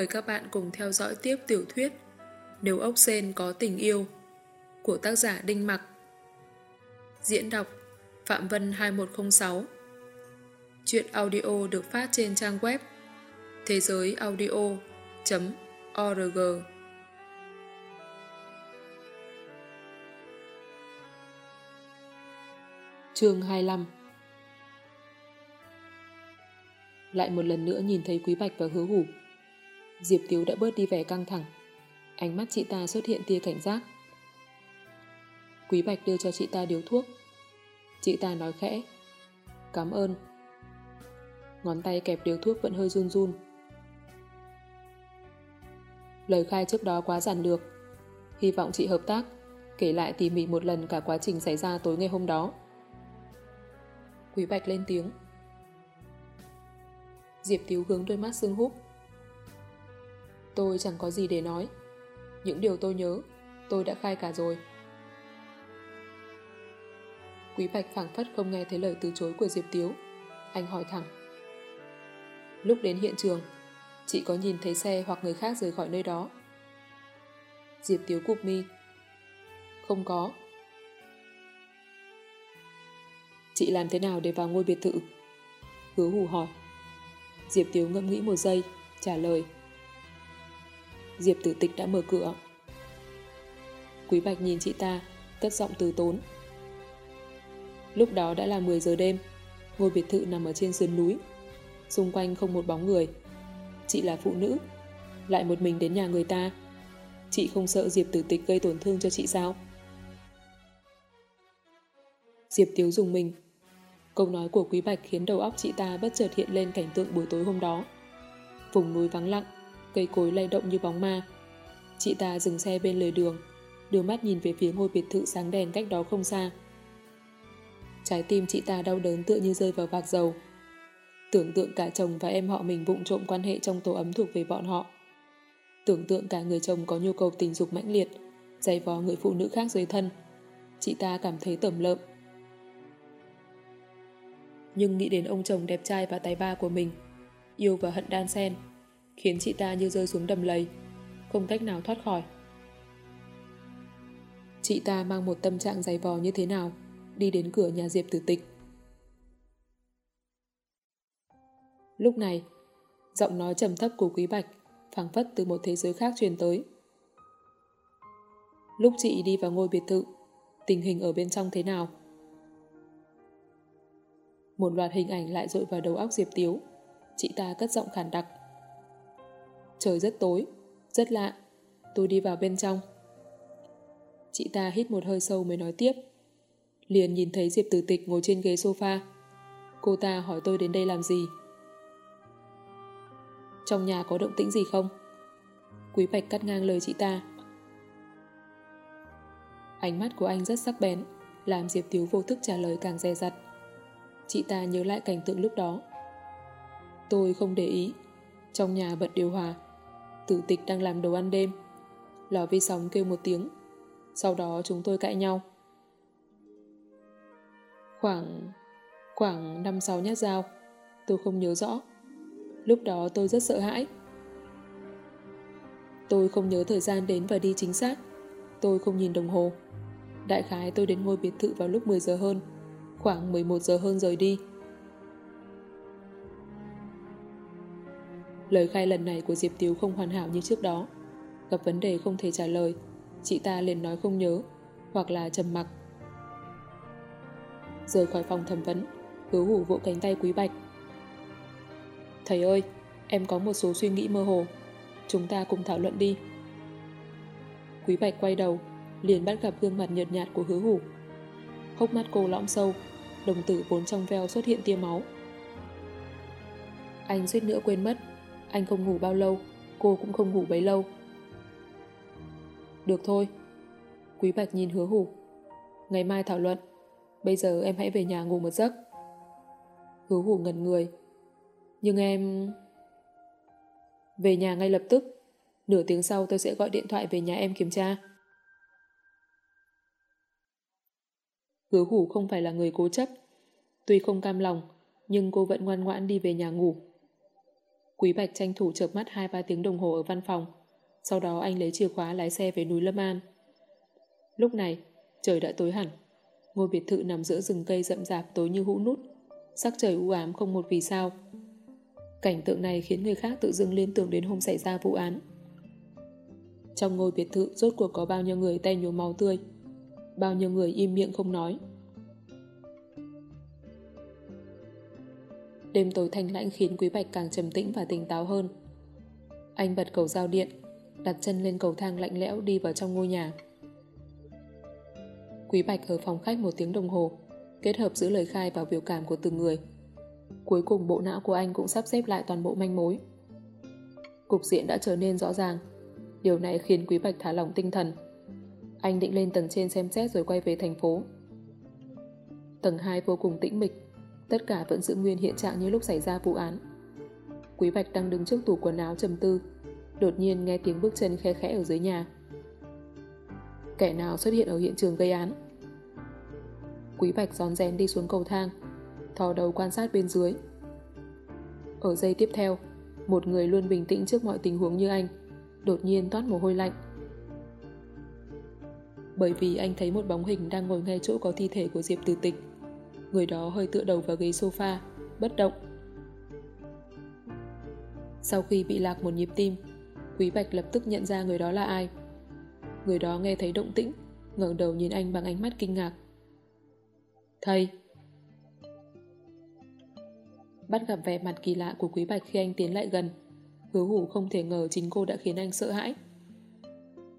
Mời các bạn cùng theo dõi tiếp tiểu thuyết Nếu ốc sen có tình yêu của tác giả Đinh Mặc. Diễn đọc Phạm Vân 2106 Chuyện audio được phát trên trang web thế giới audio.org Chương 25 Lại một lần nữa nhìn thấy Quý Bạch và Hứa Hủ. Diệp Tiếu đã bớt đi vẻ căng thẳng. Ánh mắt chị ta xuất hiện tia cảnh giác. Quý Bạch đưa cho chị ta điếu thuốc. Chị ta nói khẽ. Cảm ơn. Ngón tay kẹp điếu thuốc vẫn hơi run run. Lời khai trước đó quá giản lược. Hy vọng chị hợp tác, kể lại tỉ mỉ một lần cả quá trình xảy ra tối ngày hôm đó. Quý Bạch lên tiếng. Diệp Tiếu hướng đôi mắt sưng húp. Tôi chẳng có gì để nói. Những điều tôi nhớ, tôi đã khai cả rồi. Quý Bạch phảng phất không nghe thấy lời từ chối của Diệp Tiếu. Anh hỏi thẳng. Lúc đến hiện trường, chị có nhìn thấy xe hoặc người khác rời khỏi nơi đó? Diệp Tiếu cụp mi. Không có. Chị làm thế nào để vào ngôi biệt thự? Hứa hù hỏi. Diệp Tiếu ngẫm nghĩ một giây, trả lời. Diệp tử tịch đã mở cửa. Quý Bạch nhìn chị ta, cất giọng từ tốn. Lúc đó đã là 10 giờ đêm, ngôi biệt thự nằm ở trên sườn núi. Xung quanh không một bóng người. Chị là phụ nữ, lại một mình đến nhà người ta. Chị không sợ Diệp tử tịch gây tổn thương cho chị sao? Diệp Tiếu dùng mình, Câu nói của Quý Bạch khiến đầu óc chị ta bất chợt hiện lên cảnh tượng buổi tối hôm đó. Vùng núi vắng lặng, cây cối lay động như bóng ma. Chị ta dừng xe bên lề đường, đưa mắt nhìn về phía ngôi biệt thự sáng đèn cách đó không xa. Trái tim chị ta đau đớn tựa như rơi vào vạc dầu. Tưởng tượng cả chồng và em họ mình vụng trộm quan hệ trong tổ ấm thuộc về bọn họ. Tưởng tượng cả người chồng có nhu cầu tình dục mãnh liệt, giày vò người phụ nữ khác dưới thân. Chị ta cảm thấy tẩm lợm nhưng nghĩ đến ông chồng đẹp trai và tài ba của mình, yêu và hận đan xen khiến chị ta như rơi xuống đầm lầy, không cách nào thoát khỏi. Chị ta mang một tâm trạng dày vò như thế nào, đi đến cửa nhà Diệp tử tịch. Lúc này, giọng nói trầm thấp của Quý Bạch phảng phất từ một thế giới khác truyền tới. Lúc chị đi vào ngôi biệt thự, tình hình ở bên trong thế nào? Một loạt hình ảnh lại dội vào đầu óc Diệp Tiếu. Chị ta cất giọng khản đặc. Trời rất tối, rất lạ. Tôi đi vào bên trong. Chị ta hít một hơi sâu mới nói tiếp. Liền nhìn thấy Diệp Tử Tịch ngồi trên ghế sofa. Cô ta hỏi tôi đến đây làm gì? Trong nhà có động tĩnh gì không? Quý Bạch cắt ngang lời chị ta. Ánh mắt của anh rất sắc bén, làm Diệp Tiếu vô thức trả lời càng dè dặt. Chị ta nhớ lại cảnh tượng lúc đó. Tôi không để ý. Trong nhà bật điều hòa. Tử tịch đang làm đồ ăn đêm. Lò vi sóng kêu một tiếng. Sau đó chúng tôi cãi nhau. Khoảng... khoảng 5-6 nhát dao. Tôi không nhớ rõ. Lúc đó tôi rất sợ hãi. Tôi không nhớ thời gian đến và đi chính xác. Tôi không nhìn đồng hồ. Đại khái tôi đến ngôi biệt thự vào lúc 10 giờ hơn khoảng 11 giờ hơn rời đi. Lời khai lần này của Diệp Tiếu không hoàn hảo như trước đó. Gặp vấn đề không thể trả lời, chị ta liền nói không nhớ, hoặc là trầm mặc. Rời khỏi phòng thẩm vấn, hứa hủ vỗ cánh tay Quý Bạch. Thầy ơi, em có một số suy nghĩ mơ hồ. Chúng ta cùng thảo luận đi. Quý Bạch quay đầu, liền bắt gặp gương mặt nhợt nhạt của hứa hủ. Hốc mắt cô lõm sâu, đồng tử vốn trong veo xuất hiện tia máu. Anh suýt nữa quên mất, anh không ngủ bao lâu, cô cũng không ngủ bấy lâu. Được thôi. Quý Bạch nhìn hứa hủ. Ngày mai thảo luận, bây giờ em hãy về nhà ngủ một giấc. Hứa hủ ngẩn người. Nhưng em... Về nhà ngay lập tức. Nửa tiếng sau tôi sẽ gọi điện thoại về nhà em kiểm tra. Hứa hủ không phải là người cố chấp. Tuy không cam lòng, nhưng cô vẫn ngoan ngoãn đi về nhà ngủ. Quý Bạch tranh thủ chợp mắt 2-3 tiếng đồng hồ ở văn phòng. Sau đó anh lấy chìa khóa lái xe về núi Lâm An. Lúc này, trời đã tối hẳn. Ngôi biệt thự nằm giữa rừng cây rậm rạp tối như hũ nút. Sắc trời u ám không một vì sao. Cảnh tượng này khiến người khác tự dưng liên tưởng đến hôm xảy ra vụ án. Trong ngôi biệt thự rốt cuộc có bao nhiêu người tay nhuốm máu tươi. Bao nhiêu người im miệng không nói. Đêm tối thanh lãnh khiến Quý Bạch càng trầm tĩnh và tỉnh táo hơn. Anh bật cầu giao điện, đặt chân lên cầu thang lạnh lẽo đi vào trong ngôi nhà. Quý Bạch ở phòng khách một tiếng đồng hồ, kết hợp giữa lời khai và biểu cảm của từng người. Cuối cùng bộ não của anh cũng sắp xếp lại toàn bộ manh mối. Cục diện đã trở nên rõ ràng. Điều này khiến Quý Bạch thả lỏng tinh thần. Anh định lên tầng trên xem xét rồi quay về thành phố. Tầng 2 vô cùng tĩnh mịch, tất cả vẫn giữ nguyên hiện trạng như lúc xảy ra vụ án. Quý Bạch đang đứng trước tủ quần áo trầm tư, đột nhiên nghe tiếng bước chân khe khẽ ở dưới nhà. Kẻ nào xuất hiện ở hiện trường gây án? Quý Bạch gión rén đi xuống cầu thang, thò đầu quan sát bên dưới. Ở giây tiếp theo, một người luôn bình tĩnh trước mọi tình huống như anh, đột nhiên toát mồ hôi lạnh. Bởi vì anh thấy một bóng hình đang ngồi ngay chỗ có thi thể của Diệp Tử Tịch. Người đó hơi tựa đầu vào ghế sofa, bất động. Sau khi bị lạc một nhịp tim, Quý Bạch lập tức nhận ra người đó là ai. Người đó nghe thấy động tĩnh, ngẩng đầu nhìn anh bằng ánh mắt kinh ngạc. Thầy! Bắt gặp vẻ mặt kỳ lạ của Quý Bạch khi anh tiến lại gần. Hứa hủ không thể ngờ chính cô đã khiến anh sợ hãi.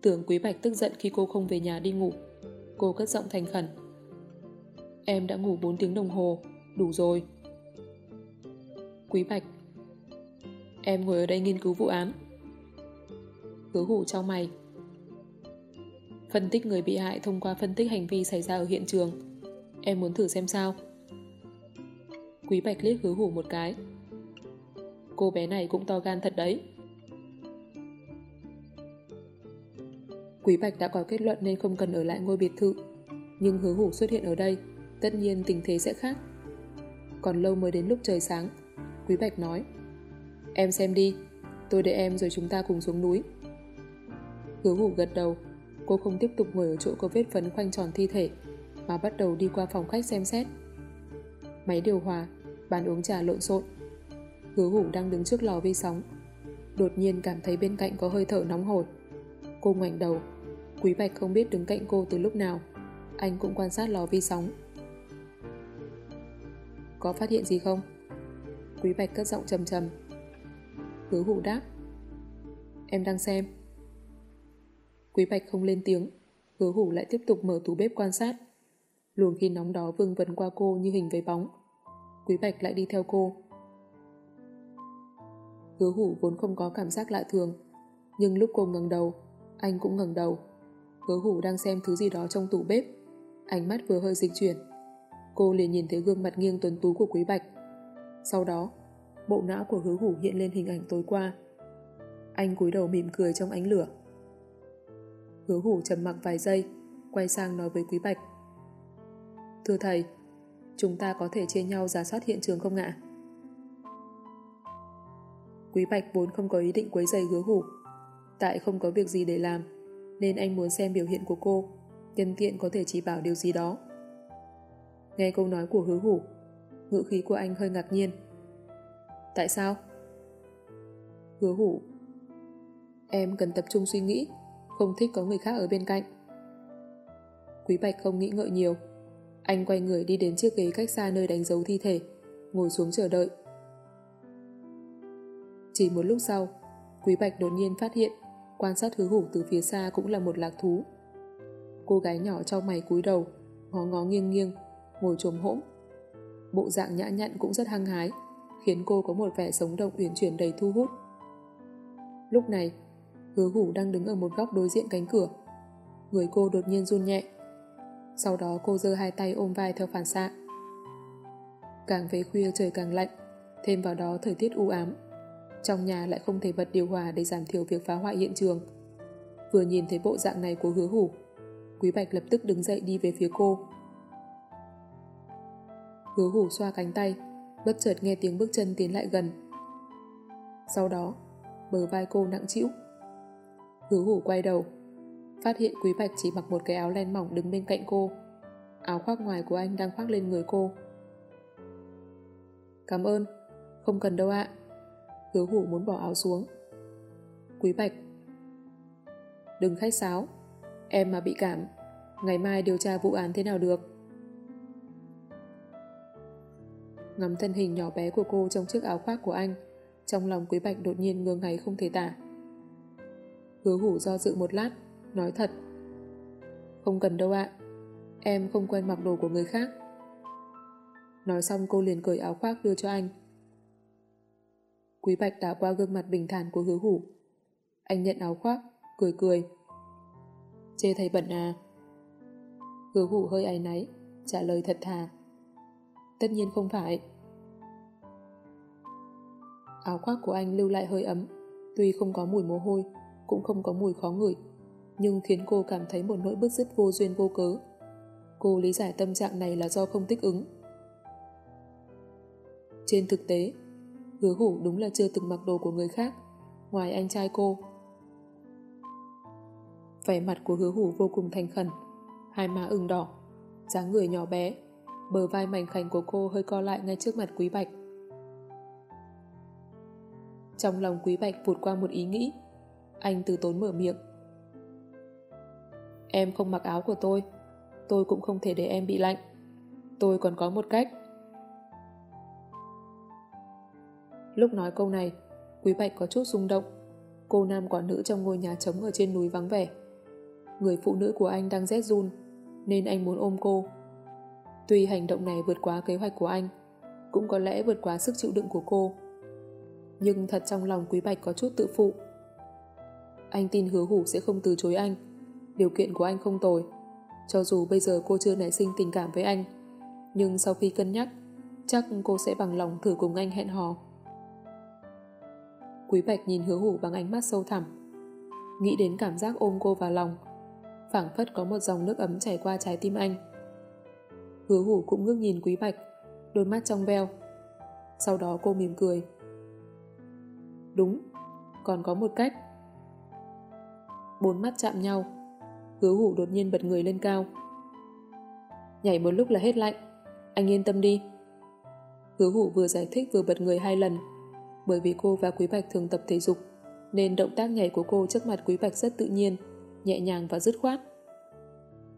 Tưởng Quý Bạch tức giận khi cô không về nhà đi ngủ. Cô cất giọng thành khẩn. Em đã ngủ 4 tiếng đồng hồ, đủ rồi. Quý Bạch Em ngồi ở đây nghiên cứu vụ án. Hứa hủ trong mày. Phân tích người bị hại thông qua phân tích hành vi xảy ra ở hiện trường. Em muốn thử xem sao. Quý Bạch liếc hứa hủ một cái. Cô bé này cũng to gan thật đấy. Quý Bạch đã có kết luận nên không cần ở lại ngôi biệt thự. Nhưng hứa hủ xuất hiện ở đây, tất nhiên tình thế sẽ khác. Còn lâu mới đến lúc trời sáng, Quý Bạch nói Em xem đi, tôi để em rồi chúng ta cùng xuống núi. Hứa hủ gật đầu, cô không tiếp tục ngồi ở chỗ có vết phấn khoanh tròn thi thể, mà bắt đầu đi qua phòng khách xem xét. Máy điều hòa, bàn uống trà lộn xộn. Hứa hủ đang đứng trước lò vi sóng. Đột nhiên cảm thấy bên cạnh có hơi thở nóng hổi. Cô ngoảnh đầu, Quý Bạch không biết đứng cạnh cô từ lúc nào. Anh cũng quan sát lò vi sóng. Có phát hiện gì không? Quý Bạch cất giọng trầm trầm. Hứa hủ đáp. Em đang xem. Quý Bạch không lên tiếng. Hứa hủ lại tiếp tục mở tủ bếp quan sát. Luồng khí nóng đó vương vấn qua cô như hình với bóng. Quý Bạch lại đi theo cô. Hứa hủ vốn không có cảm giác lạ thường. Nhưng lúc cô ngẩng đầu, anh cũng ngẩng đầu. Hứa hủ đang xem thứ gì đó trong tủ bếp. Ánh mắt vừa hơi dịch chuyển. Cô liền nhìn thấy gương mặt nghiêng tuấn tú của Quý Bạch. Sau đó, bộ não của hứa hủ hiện lên hình ảnh tối qua. Anh cúi đầu mỉm cười trong ánh lửa. Hứa hủ trầm mặc vài giây, quay sang nói với Quý Bạch. Thưa thầy, chúng ta có thể chia nhau giả soát hiện trường không ạ? Quý Bạch vốn không có ý định quấy giày hứa hủ. Tại không có việc gì để làm, nên anh muốn xem biểu hiện của cô, nhân tiện có thể chỉ bảo điều gì đó. Nghe câu nói của hứa hủ, ngữ khí của anh hơi ngạc nhiên. Tại sao? Hứa hủ Em cần tập trung suy nghĩ, không thích có người khác ở bên cạnh. Quý Bạch không nghĩ ngợi nhiều. Anh quay người đi đến chiếc ghế cách xa nơi đánh dấu thi thể, ngồi xuống chờ đợi. Chỉ một lúc sau, Quý Bạch đột nhiên phát hiện quan sát hứa hủ từ phía xa cũng là một lạc thú. Cô gái nhỏ trong mày cúi đầu, ngó ngó nghiêng nghiêng, ngồi trồm hỗn. Bộ dạng nhã nhặn cũng rất hăng hái, khiến cô có một vẻ sống động uyển chuyển đầy thu hút. Lúc này, hứa hủ đang đứng ở một góc đối diện cánh cửa. Người cô đột nhiên run nhẹ. Sau đó cô giơ hai tay ôm vai theo phản xạ. Càng về khuya trời càng lạnh, thêm vào đó thời tiết u ám. Trong nhà lại không thể bật điều hòa để giảm thiểu việc phá hoại hiện trường. Vừa nhìn thấy bộ dạng này của hứa hủ, Quý Bạch lập tức đứng dậy đi về phía cô. Hứa hủ xoa cánh tay, bất chợt nghe tiếng bước chân tiến lại gần. Sau đó, bờ vai cô nặng chịu. Hứa hủ quay đầu, phát hiện Quý Bạch chỉ mặc một cái áo len mỏng đứng bên cạnh cô. Áo khoác ngoài của anh đang khoác lên người cô. Cảm ơn, không cần đâu ạ. Hứa hủ muốn bỏ áo xuống. Quý Bạch Đừng khách sáo, em mà bị cảm, ngày mai điều tra vụ án thế nào được. Ngắm thân hình nhỏ bé của cô trong chiếc áo khoác của anh, trong lòng Quý Bạch đột nhiên ngơ ngáy không thể tả. Hứa hủ do dự một lát, nói thật. Không cần đâu ạ, em không quen mặc đồ của người khác. Nói xong cô liền cởi áo khoác đưa cho anh. Quý Bạch đã qua gương mặt bình thản của hứa hủ. Anh nhận áo khoác, cười cười. Chê thầy bận à? Hứa hủ hơi áy náy, trả lời thật thà. Tất nhiên không phải. Áo khoác của anh lưu lại hơi ấm, tuy không có mùi mồ hôi, cũng không có mùi khó ngửi, nhưng khiến cô cảm thấy một nỗi bứt rứt vô duyên vô cớ. Cô lý giải tâm trạng này là do không thích ứng. Trên thực tế, hứa hủ đúng là chưa từng mặc đồ của người khác, ngoài anh trai cô. Vẻ mặt của hứa hủ vô cùng thành khẩn, hai má ửng đỏ, dáng người nhỏ bé, bờ vai mảnh khảnh của cô hơi co lại ngay trước mặt Quý Bạch. Trong lòng Quý Bạch vụt qua một ý nghĩ, anh từ tốn mở miệng. Em không mặc áo của tôi, tôi cũng không thể để em bị lạnh. Tôi còn có một cách. Lúc nói câu này, Quý Bạch có chút rung động. Cô nam quả nữ trong ngôi nhà trống ở trên núi vắng vẻ. Người phụ nữ của anh đang rét run, nên anh muốn ôm cô. Tuy hành động này vượt quá kế hoạch của anh, cũng có lẽ vượt quá sức chịu đựng của cô. Nhưng thật trong lòng Quý Bạch có chút tự phụ. Anh tin hứa hủ sẽ không từ chối anh. Điều kiện của anh không tồi. Cho dù bây giờ cô chưa nảy sinh tình cảm với anh, nhưng sau khi cân nhắc, chắc cô sẽ bằng lòng thử cùng anh hẹn hò. Quý Bạch nhìn hứa hủ bằng ánh mắt sâu thẳm. Nghĩ đến cảm giác ôm cô vào lòng, phảng phất có một dòng nước ấm chảy qua trái tim anh. Hứa hủ cũng ngước nhìn Quý Bạch, đôi mắt trong veo. Sau đó cô mỉm cười. Đúng, còn có một cách. Bốn mắt chạm nhau, hứa hủ đột nhiên bật người lên cao. Nhảy một lúc là hết lạnh, anh yên tâm đi. Hứa hủ vừa giải thích vừa bật người hai lần, bởi vì cô và Quý Bạch thường tập thể dục, nên động tác nhảy của cô trước mặt Quý Bạch rất tự nhiên, nhẹ nhàng và dứt khoát.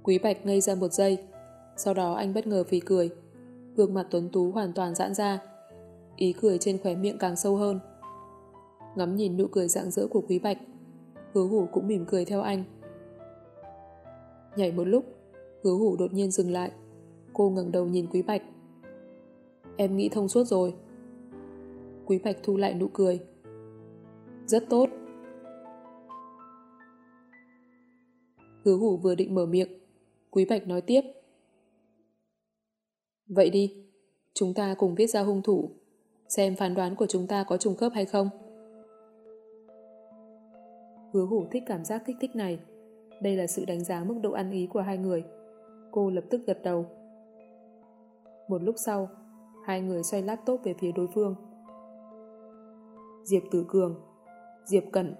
Quý Bạch ngây ra một giây, sau đó anh bất ngờ vì cười. Gương mặt tuấn tú hoàn toàn giãn ra, ý cười trên khóe miệng càng sâu hơn. Ngắm nhìn nụ cười rạng rỡ của Quý Bạch, hứa hủ cũng mỉm cười theo anh. Nhảy một lúc, hứa hủ đột nhiên dừng lại. Cô ngẩng đầu nhìn Quý Bạch. Em nghĩ thông suốt rồi. Quý Bạch thu lại nụ cười. Rất tốt. Hứa hủ vừa định mở miệng. Quý Bạch nói tiếp. Vậy đi, chúng ta cùng viết ra hung thủ, xem phán đoán của chúng ta có trùng khớp hay không. Hứa hủ thích cảm giác thích thích này. Đây là sự đánh giá mức độ ăn ý của hai người. Cô lập tức gật đầu. Một lúc sau, hai người xoay laptop về phía đối phương. Diệp Tử Cường, Diệp Cẩn,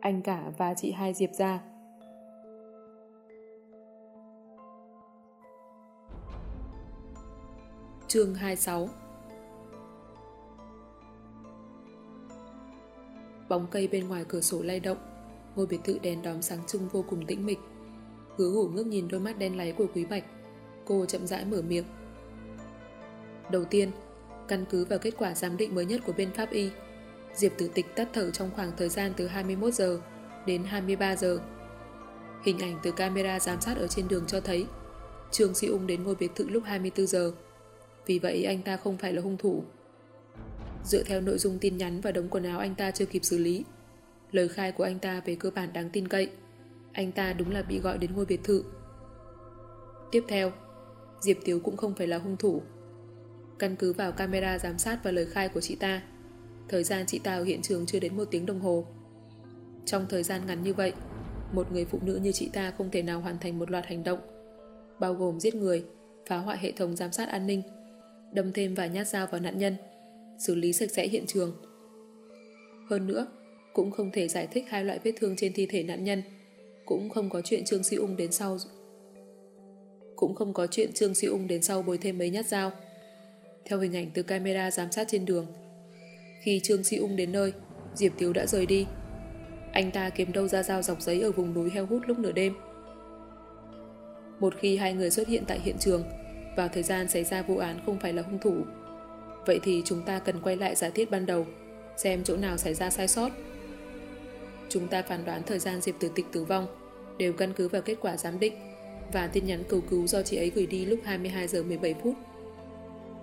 anh cả và chị hai Diệp ra. Chương 26 Bóng cây bên ngoài cửa sổ lay động, ngôi biệt thự đèn đóm sáng trưng vô cùng tĩnh mịch. Hứa hủ ngước nhìn đôi mắt đen láy của Quý Bạch. Cô chậm rãi mở miệng. Đầu tiên, căn cứ vào kết quả giám định mới nhất của bên pháp y, Diệp Tử Tịch tắt thở trong khoảng thời gian từ 21 giờ đến 23 giờ. Hình ảnh từ camera giám sát ở trên đường cho thấy Trương Sĩ Ung đến ngôi biệt thự lúc 24 giờ. Vì vậy anh ta không phải là hung thủ. Dựa theo nội dung tin nhắn và đống quần áo anh ta chưa kịp xử lý, lời khai của anh ta về cơ bản đáng tin cậy. Anh ta đúng là bị gọi đến ngôi biệt thự. Tiếp theo, Diệp Tiếu cũng không phải là hung thủ. Căn cứ vào camera giám sát và lời khai của chị ta, thời gian chị ta ở hiện trường chưa đến một tiếng đồng hồ. Trong thời gian ngắn như vậy, một người phụ nữ như chị ta không thể nào hoàn thành một loạt hành động, bao gồm giết người, phá hoại hệ thống giám sát an ninh, đâm thêm vài nhát dao vào nạn nhân, xử lý sạch sẽ hiện trường, Hơn nữa, cũng không thể giải thích hai loại vết thương trên thi thể nạn nhân. Cũng không có chuyện Trương Sĩ Ung đến sau cũng không có chuyện Trương Sĩ Ung đến sau bồi thêm mấy nhát dao. Theo hình ảnh từ camera giám sát trên đường, khi Trương Sĩ Ung đến nơi, Diệp Tiếu đã rời đi. Anh ta kiếm đâu ra dao dọc giấy ở vùng núi heo hút lúc nửa đêm. Một khi hai người xuất hiện tại hiện trường, vào thời gian xảy ra vụ án không phải là hung thủ, vậy thì chúng ta cần quay lại giả thiết ban đầu, xem chỗ nào xảy ra sai sót. Chúng ta phán đoán thời gian Diệp Tử Tịch tử vong đều căn cứ vào kết quả giám định và tin nhắn cầu cứu do chị ấy gửi đi lúc 22 giờ 17 phút.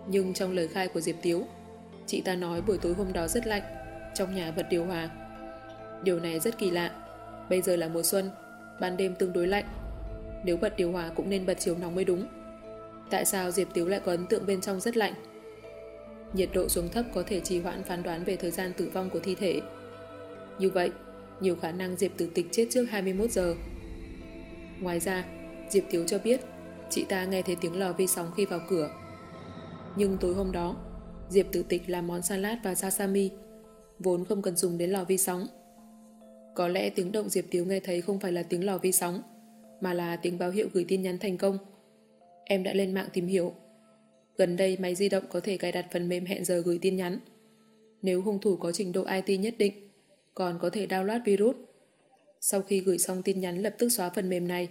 Nhưng trong lời khai của Diệp Tiếu, chị ta nói buổi tối hôm đó rất lạnh, trong nhà bật điều hòa. Điều này rất kỳ lạ. Bây giờ là mùa xuân, ban đêm tương đối lạnh. Nếu bật điều hòa cũng nên bật chiều nóng mới đúng. Tại sao Diệp Tiếu lại có ấn tượng bên trong rất lạnh? Nhiệt độ xuống thấp có thể trì hoãn phán đoán về thời gian tử vong của thi thể. Như vậy, nhiều khả năng Diệp Tử Tịch chết trước 21 giờ. Ngoài ra, Diệp Tiếu cho biết chị ta nghe thấy tiếng lò vi sóng khi vào cửa. Nhưng tối hôm đó, Diệp Tử Tịch làm món salad và sasami, vốn không cần dùng đến lò vi sóng. Có lẽ tiếng động Diệp Tiếu nghe thấy không phải là tiếng lò vi sóng, mà là tiếng báo hiệu gửi tin nhắn thành công. Em đã lên mạng tìm hiểu. Gần đây máy di động có thể cài đặt phần mềm hẹn giờ gửi tin nhắn. Nếu hung thủ có trình độ IT nhất định, còn có thể download virus. Sau khi gửi xong tin nhắn lập tức xóa phần mềm này,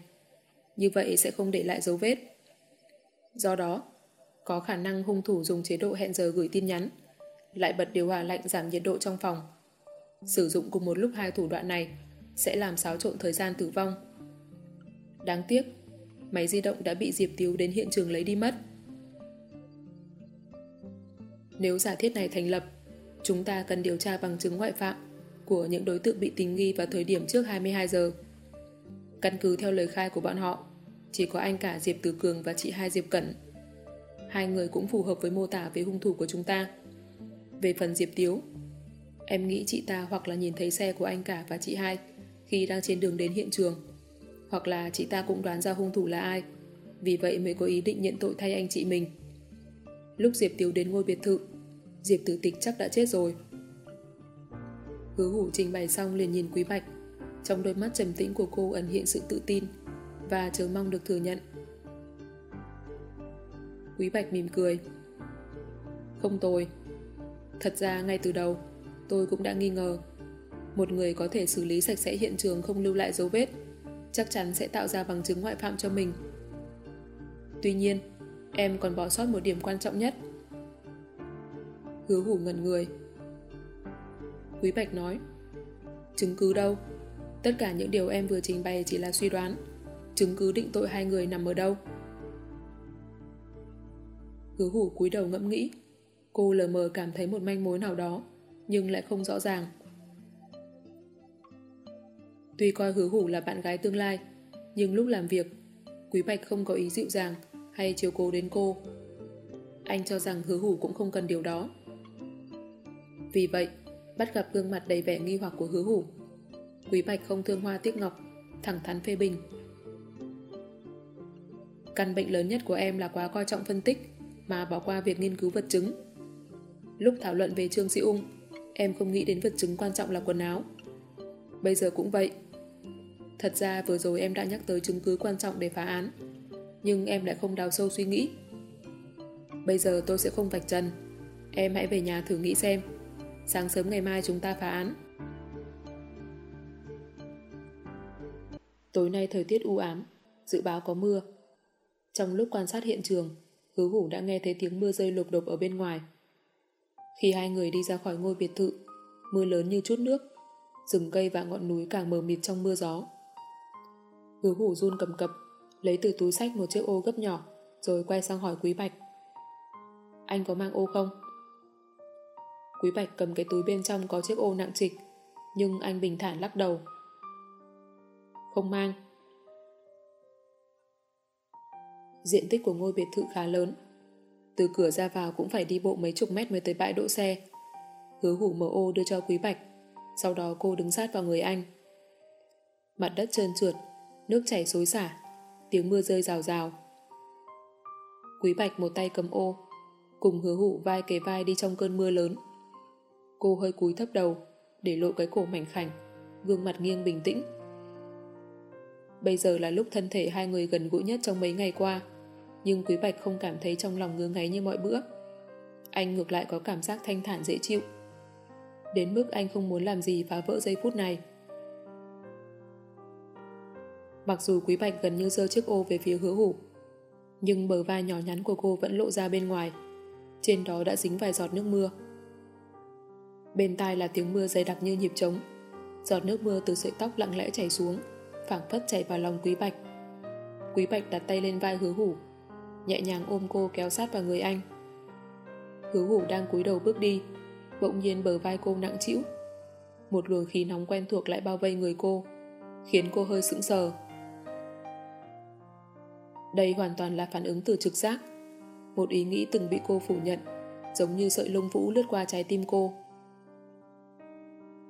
như vậy sẽ không để lại dấu vết. Do đó, có khả năng hung thủ dùng chế độ hẹn giờ gửi tin nhắn, lại bật điều hòa lạnh giảm nhiệt độ trong phòng. Sử dụng cùng một lúc hai thủ đoạn này sẽ làm xáo trộn thời gian tử vong. Đáng tiếc, máy di động đã bị Diệp Tiếu đến hiện trường lấy đi mất. Nếu giả thiết này thành lập, chúng ta cần điều tra bằng chứng ngoại phạm của những đối tượng bị tình nghi vào thời điểm trước 22 giờ. Căn cứ theo lời khai của bọn họ, chỉ có anh cả Diệp Tử Cường và chị hai Diệp Cẩn. Hai người cũng phù hợp với mô tả về hung thủ của chúng ta. Về phần Diệp Tiếu, em nghĩ chị ta hoặc là nhìn thấy xe của anh cả và chị hai khi đang trên đường đến hiện trường, hoặc là chị ta cũng đoán ra hung thủ là ai, vì vậy mới có ý định nhận tội thay anh chị mình. Lúc Diệp Tiếu đến ngôi biệt thự, Diệp Tử Tịch chắc đã chết rồi. Hứa hủ trình bày xong liền nhìn Quý Bạch trong đôi mắt trầm tĩnh của cô ẩn hiện sự tự tin và chờ mong được thừa nhận. Quý Bạch mỉm cười. Không tôi. Thật ra ngay từ đầu, tôi cũng đã nghi ngờ. Một người có thể xử lý sạch sẽ hiện trường không lưu lại dấu vết, chắc chắn sẽ tạo ra bằng chứng ngoại phạm cho mình. Tuy nhiên, em còn bỏ sót một điểm quan trọng nhất. Hứa hủ ngẩn người. Quý Bạch nói, chứng cứ đâu? Tất cả những điều em vừa trình bày chỉ là suy đoán. Chứng cứ định tội hai người nằm ở đâu? Hứa hủ cúi đầu ngẫm nghĩ. Cô lờ mờ cảm thấy một manh mối nào đó, nhưng lại không rõ ràng. Tuy coi hứa hủ là bạn gái tương lai, nhưng lúc làm việc, Quý Bạch không có ý dịu dàng hay chiều cố đến cô. Anh cho rằng hứa hủ cũng không cần điều đó. Vì vậy, bắt gặp gương mặt đầy vẻ nghi hoặc của hứa hủ, Quý Bạch không thương hoa tiếc ngọc, thẳng thắn phê bình. Căn bệnh lớn nhất của em là quá coi trọng phân tích, mà bỏ qua việc nghiên cứu vật chứng. Lúc thảo luận về Trương Sĩ Ung, em không nghĩ đến vật chứng quan trọng là quần áo. Bây giờ cũng vậy. Thật ra vừa rồi em đã nhắc tới chứng cứ quan trọng để phá án, nhưng em lại không đào sâu suy nghĩ. Bây giờ tôi sẽ không vạch trần. Em hãy về nhà thử nghĩ xem. Sáng sớm ngày mai chúng ta phá án. Tối nay thời tiết u ám, dự báo có mưa. Trong lúc quan sát hiện trường, hứa hủ đã nghe thấy tiếng mưa rơi lục đục ở bên ngoài. Khi hai người đi ra khỏi ngôi biệt thự, mưa lớn như chút nước, rừng cây và ngọn núi càng mờ mịt trong mưa gió. Hứa hủ run cầm cập, lấy từ túi sách một chiếc ô gấp nhỏ, rồi quay sang hỏi Quý Bạch. Anh có mang ô không? Quý Bạch cầm cái túi bên trong có chiếc ô nặng trịch, nhưng anh bình thản lắc đầu không mang. Diện tích của ngôi biệt thự khá lớn. Từ cửa ra vào cũng phải đi bộ mấy chục mét mới tới bãi đỗ xe. Hứa hủ mở ô đưa cho Quý Bạch, sau đó cô đứng sát vào người anh. Mặt đất trơn trượt, nước chảy xối xả, tiếng mưa rơi rào rào. Quý Bạch một tay cầm ô, cùng hứa hụ vai kề vai đi trong cơn mưa lớn. Cô hơi cúi thấp đầu, để lộ cái cổ mảnh khảnh, gương mặt nghiêng bình tĩnh. Bây giờ là lúc thân thể hai người gần gũi nhất trong mấy ngày qua, nhưng Quý Bạch không cảm thấy trong lòng ngứa ngáy như mọi bữa. Anh ngược lại có cảm giác thanh thản dễ chịu. Đến mức anh không muốn làm gì phá vỡ giây phút này. Mặc dù Quý Bạch gần như giơ chiếc ô về phía hứa hủ, nhưng bờ vai nhỏ nhắn của cô vẫn lộ ra bên ngoài. Trên đó đã dính vài giọt nước mưa. Bên tai là tiếng mưa dày đặc như nhịp trống. Giọt nước mưa từ sợi tóc lặng lẽ chảy xuống, phảng phất chảy vào lòng Quý Bạch. Quý Bạch đặt tay lên vai hứa hủ, nhẹ nhàng ôm cô kéo sát vào người anh. Hứa hủ đang cúi đầu bước đi, bỗng nhiên bờ vai cô nặng trĩu. Một luồng khí nóng quen thuộc lại bao vây người cô, khiến cô hơi sững sờ. Đây hoàn toàn là phản ứng từ trực giác. Một ý nghĩ từng bị cô phủ nhận, giống như sợi lông vũ lướt qua trái tim cô.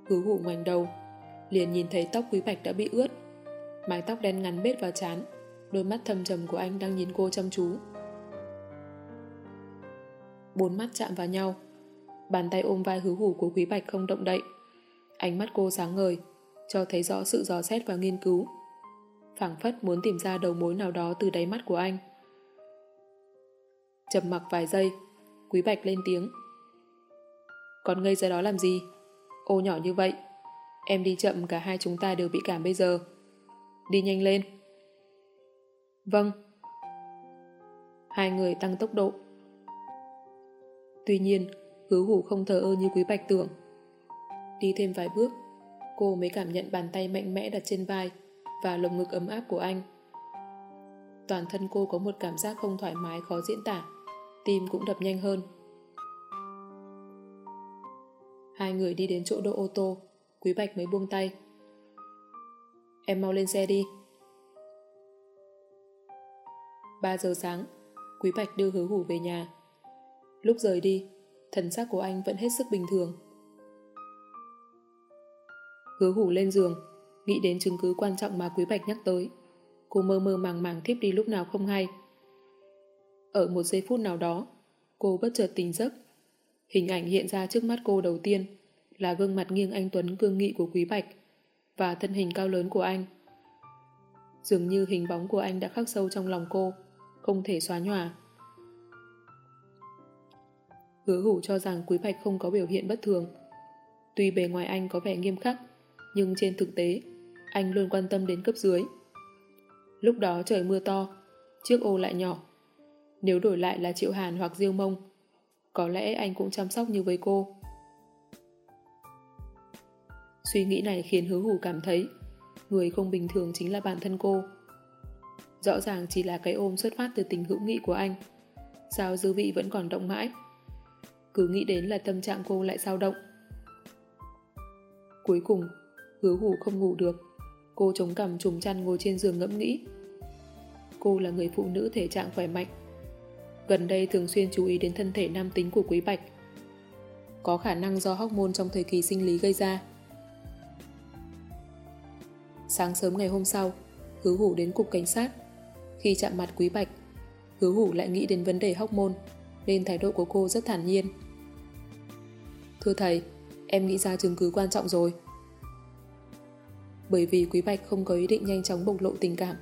Hứa hủ ngoảnh đầu, liền nhìn thấy tóc quý bạch đã bị ướt. Mái tóc đen ngắn bết vào chán, đôi mắt thâm trầm của anh đang nhìn cô chăm chú. Bốn mắt chạm vào nhau, bàn tay ôm vai hứa hủ của quý bạch không động đậy. Ánh mắt cô sáng ngời, cho thấy rõ sự dò xét và nghiên cứu phảng phất muốn tìm ra đầu mối nào đó từ đáy mắt của anh. Chầm mặc vài giây, Quý Bạch lên tiếng. Còn ngây ra đó làm gì? Ô nhỏ như vậy, em đi chậm cả hai chúng ta đều bị cảm bây giờ. Đi nhanh lên. Vâng. Hai người tăng tốc độ. Tuy nhiên, hứa hủ không thờ ơ như Quý Bạch tưởng. Đi thêm vài bước, cô mới cảm nhận bàn tay mạnh mẽ đặt trên vai và lồng ngực ấm áp của anh. Toàn thân cô có một cảm giác không thoải mái khó diễn tả, tim cũng đập nhanh hơn. Hai người đi đến chỗ đỗ ô tô, Quý Bạch mới buông tay. Em mau lên xe đi. 3 giờ sáng, Quý Bạch đưa hứa hủ về nhà. Lúc rời đi, thần sắc của anh vẫn hết sức bình thường. Hứa hủ lên giường, nghĩ đến chứng cứ quan trọng mà Quý Bạch nhắc tới. Cô mơ mơ màng màng thiếp đi lúc nào không hay. Ở một giây phút nào đó, cô bất chợt tỉnh giấc. Hình ảnh hiện ra trước mắt cô đầu tiên là gương mặt nghiêng anh Tuấn cương nghị của Quý Bạch và thân hình cao lớn của anh. Dường như hình bóng của anh đã khắc sâu trong lòng cô, không thể xóa nhòa. Hứa hủ cho rằng Quý Bạch không có biểu hiện bất thường. Tuy bề ngoài anh có vẻ nghiêm khắc, nhưng trên thực tế, anh luôn quan tâm đến cấp dưới. Lúc đó trời mưa to, chiếc ô lại nhỏ. Nếu đổi lại là Triệu Hàn hoặc Diêu Mông, có lẽ anh cũng chăm sóc như với cô. Suy nghĩ này khiến hứa hủ cảm thấy người không bình thường chính là bản thân cô. Rõ ràng chỉ là cái ôm xuất phát từ tình hữu nghị của anh. Sao dư vị vẫn còn động mãi? Cứ nghĩ đến là tâm trạng cô lại dao động. Cuối cùng, hứa hủ không ngủ được. Cô chống cằm trùm chăn ngồi trên giường ngẫm nghĩ. Cô là người phụ nữ thể trạng khỏe mạnh. Gần đây thường xuyên chú ý đến thân thể nam tính của Quý Bạch. Có khả năng do hormone trong thời kỳ sinh lý gây ra. Sáng sớm ngày hôm sau, hứa hủ đến cục cảnh sát. Khi chạm mặt Quý Bạch, hứa hủ lại nghĩ đến vấn đề hormone, nên thái độ của cô rất thản nhiên. Thưa thầy, em nghĩ ra chứng cứ quan trọng rồi bởi vì Quý Bạch không có ý định nhanh chóng bộc lộ tình cảm,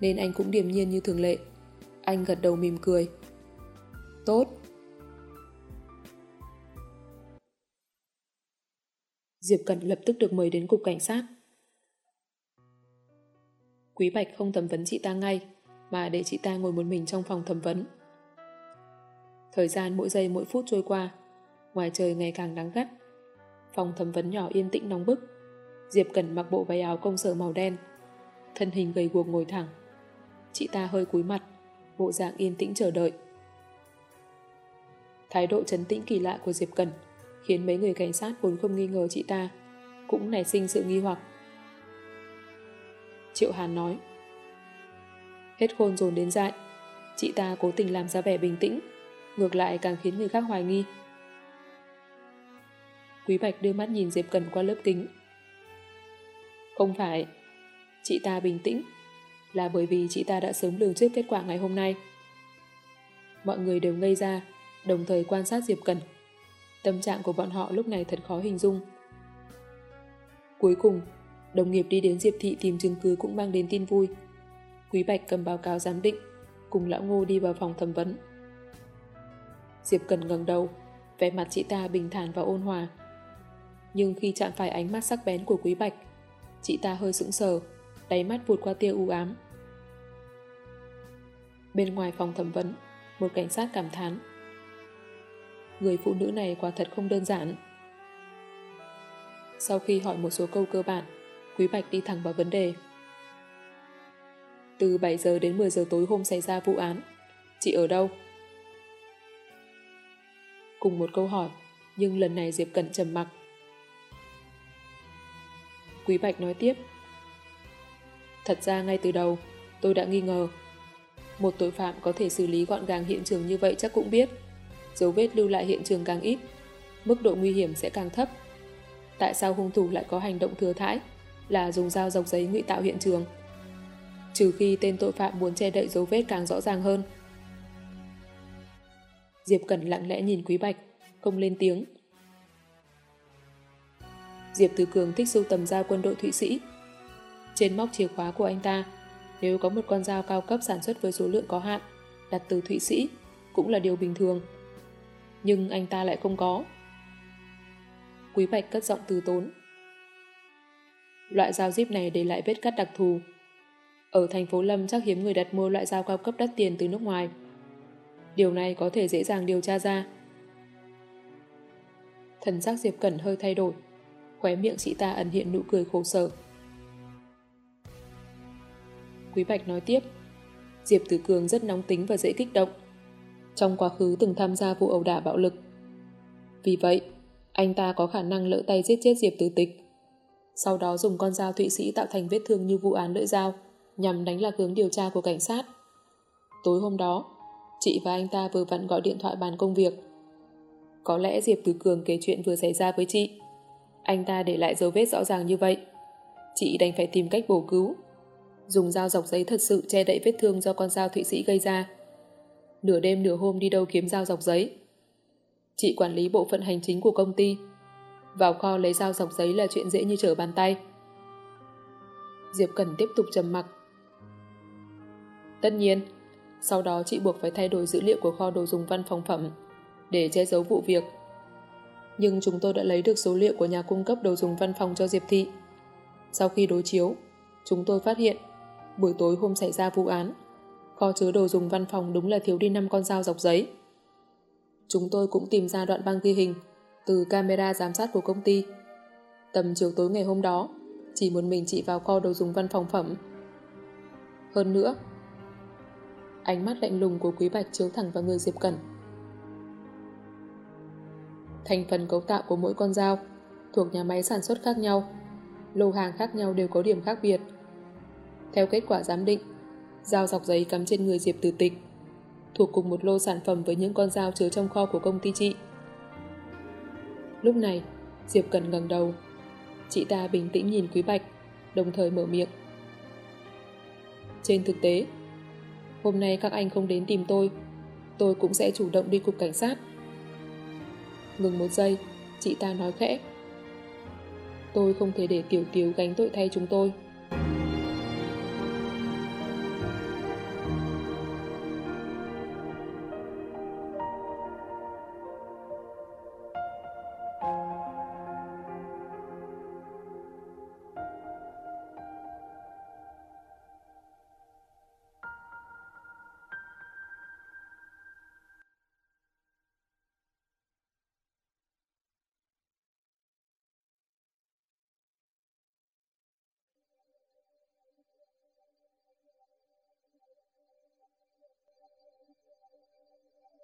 nên anh cũng điềm nhiên như thường lệ. Anh gật đầu mỉm cười. Tốt. Diệp Cẩn lập tức được mời đến cục cảnh sát. Quý Bạch không thẩm vấn chị ta ngay, mà để chị ta ngồi một mình trong phòng thẩm vấn. Thời gian mỗi giây mỗi phút trôi qua, ngoài trời ngày càng nắng gắt. Phòng thẩm vấn nhỏ yên tĩnh nóng bức. Diệp Cần mặc bộ váy áo công sở màu đen. Thân hình gầy guộc ngồi thẳng. Chị ta hơi cúi mặt, bộ dạng yên tĩnh chờ đợi. Thái độ trấn tĩnh kỳ lạ của Diệp Cần khiến mấy người cảnh sát vốn không nghi ngờ chị ta cũng nảy sinh sự nghi hoặc. Triệu Hàn nói Hết khôn dồn đến dại chị ta cố tình làm ra vẻ bình tĩnh ngược lại càng khiến người khác hoài nghi. Quý Bạch đưa mắt nhìn Diệp Cần qua lớp kính không phải. Chị ta bình tĩnh là bởi vì chị ta đã sớm lường trước kết quả ngày hôm nay. Mọi người đều ngây ra, đồng thời quan sát Diệp Cần. Tâm trạng của bọn họ lúc này thật khó hình dung. Cuối cùng, đồng nghiệp đi đến Diệp Thị tìm chứng cứ cũng mang đến tin vui. Quý Bạch cầm báo cáo giám định, cùng lão ngô đi vào phòng thẩm vấn. Diệp Cần ngẩng đầu, vẻ mặt chị ta bình thản và ôn hòa. Nhưng khi chạm phải ánh mắt sắc bén của Quý Bạch, chị ta hơi sững sờ, đáy mắt vụt qua tia u ám. Bên ngoài phòng thẩm vấn, một cảnh sát cảm thán. Người phụ nữ này quả thật không đơn giản. Sau khi hỏi một số câu cơ bản, Quý Bạch đi thẳng vào vấn đề. Từ 7 giờ đến 10 giờ tối hôm xảy ra vụ án, chị ở đâu? Cùng một câu hỏi, nhưng lần này Diệp Cẩn trầm mặc. Quý Bạch nói tiếp. Thật ra ngay từ đầu, tôi đã nghi ngờ. Một tội phạm có thể xử lý gọn gàng hiện trường như vậy chắc cũng biết. Dấu vết lưu lại hiện trường càng ít, mức độ nguy hiểm sẽ càng thấp. Tại sao hung thủ lại có hành động thừa thãi là dùng dao dọc giấy ngụy tạo hiện trường? Trừ khi tên tội phạm muốn che đậy dấu vết càng rõ ràng hơn. Diệp Cẩn lặng lẽ nhìn Quý Bạch, không lên tiếng. Diệp Từ Cường thích sưu tầm dao quân đội Thụy Sĩ. Trên móc chìa khóa của anh ta, nếu có một con dao cao cấp sản xuất với số lượng có hạn, đặt từ Thụy Sĩ, cũng là điều bình thường. Nhưng anh ta lại không có. Quý Bạch cất giọng từ tốn. Loại dao zip này để lại vết cắt đặc thù. Ở thành phố Lâm chắc hiếm người đặt mua loại dao cao cấp đắt tiền từ nước ngoài. Điều này có thể dễ dàng điều tra ra. Thần sắc Diệp Cẩn hơi thay đổi. Khóe miệng chị ta ẩn hiện nụ cười khổ sở. Quý Bạch nói tiếp. Diệp Tử Cường rất nóng tính và dễ kích động. Trong quá khứ từng tham gia vụ ẩu đả bạo lực. Vì vậy, anh ta có khả năng lỡ tay giết chết Diệp Tử Tịch. Sau đó dùng con dao Thụy Sĩ tạo thành vết thương như vụ án lưỡi dao nhằm đánh lạc hướng điều tra của cảnh sát. Tối hôm đó, chị và anh ta vừa vặn gọi điện thoại bàn công việc. Có lẽ Diệp Tử Cường kể chuyện vừa xảy ra với chị. Anh ta để lại dấu vết rõ ràng như vậy. Chị đành phải tìm cách bổ cứu. Dùng dao dọc giấy thật sự che đậy vết thương do con dao Thụy Sĩ gây ra. Nửa đêm nửa hôm đi đâu kiếm dao dọc giấy. Chị quản lý bộ phận hành chính của công ty. Vào kho lấy dao dọc giấy là chuyện dễ như trở bàn tay. Diệp Cần tiếp tục trầm mặc. Tất nhiên, sau đó chị buộc phải thay đổi dữ liệu của kho đồ dùng văn phòng phẩm để che giấu vụ việc. Nhưng chúng tôi đã lấy được số liệu của nhà cung cấp đồ dùng văn phòng cho Diệp Thị. Sau khi đối chiếu, chúng tôi phát hiện buổi tối hôm xảy ra vụ án, kho chứa đồ dùng văn phòng đúng là thiếu đi 5 con dao dọc giấy. Chúng tôi cũng tìm ra đoạn băng ghi hình từ camera giám sát của công ty. Tầm chiều tối ngày hôm đó, chỉ một mình chị vào kho đồ dùng văn phòng phẩm. Hơn nữa, ánh mắt lạnh lùng của Quý Bạch chiếu thẳng vào người Diệp Cẩn. Thành phần cấu tạo của mỗi con dao thuộc nhà máy sản xuất khác nhau, lô hàng khác nhau đều có điểm khác biệt. Theo kết quả giám định, dao dọc giấy cắm trên người Diệp Tử Tịch thuộc cùng một lô sản phẩm với những con dao chứa trong kho của công ty chị. Lúc này, Diệp Cần ngẩng đầu. Chị ta bình tĩnh nhìn Quý Bạch, đồng thời mở miệng. Trên thực tế, hôm nay các anh không đến tìm tôi, tôi cũng sẽ chủ động đi cục cảnh sát. Ngừng một giây, chị ta nói khẽ. Tôi không thể để Tiểu Tiếu gánh tội thay chúng tôi.